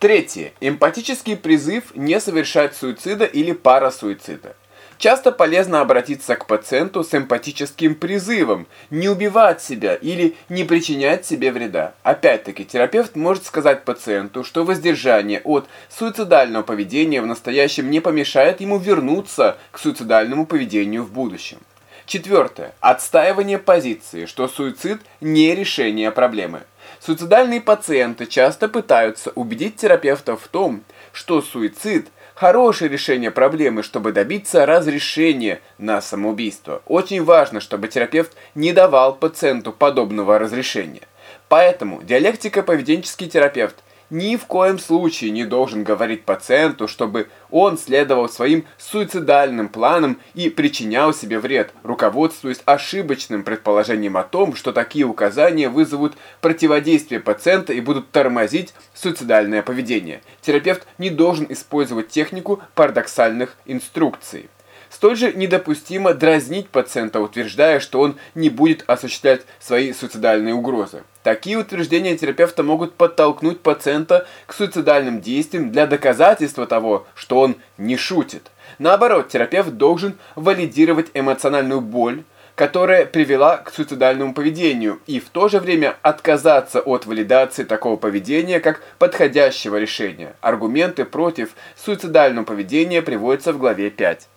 Третье. Эмпатический призыв не совершать суицида или парасуицида. Часто полезно обратиться к пациенту с эмпатическим призывом, не убивать себя или не причинять себе вреда. Опять-таки, терапевт может сказать пациенту, что воздержание от суицидального поведения в настоящем не помешает ему вернуться к суицидальному поведению в будущем. Четвертое. Отстаивание позиции, что суицид не решение проблемы. Суицидальные пациенты часто пытаются убедить терапевта в том, что суицид – хорошее решение проблемы, чтобы добиться разрешения на самоубийство. Очень важно, чтобы терапевт не давал пациенту подобного разрешения. Поэтому диалектико-поведенческий терапевт ни в коем случае не должен говорить пациенту, чтобы он следовал своим суицидальным планам и причинял себе вред, руководствуясь ошибочным предположением о том, что такие указания вызовут противодействие пациента и будут тормозить суицидальное поведение. Терапевт не должен использовать технику парадоксальных инструкций. Столь же недопустимо дразнить пациента, утверждая, что он не будет осуществлять свои суицидальные угрозы. Такие утверждения терапевта могут подтолкнуть пациента к суицидальным действиям для доказательства того, что он не шутит. Наоборот, терапевт должен валидировать эмоциональную боль, которая привела к суицидальному поведению, и в то же время отказаться от валидации такого поведения как подходящего решения. Аргументы против суицидального поведения приводятся в главе 5.